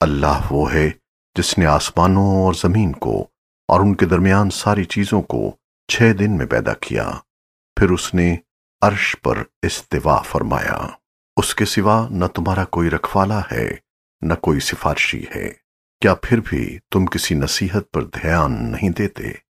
اللہ وہ ہے جس نے آسمانوں اور زمین کو اور ان کے درمیان ساری چیزوں کو چھ دن میں پیدا کیا۔ پھر اس نے عرش پر استوا فرمایا۔ اس کے سوا نہ تمہارا کوئی رکھوالا ہے، نہ کوئی سفارشی ہے۔ کیا پھر بھی تم کسی نصیحت پر دھیان نہیں دیتے؟